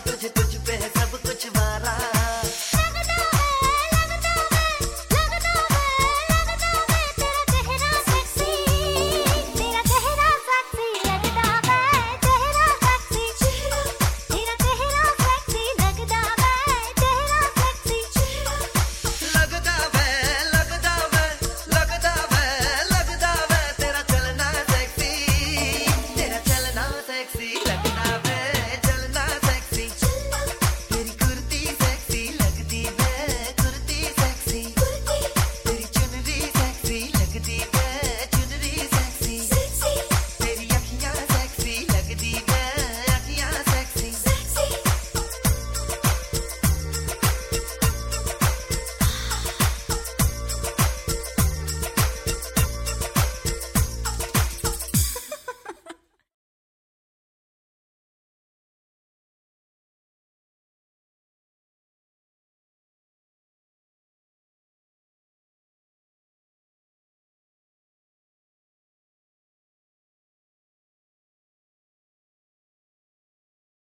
acredito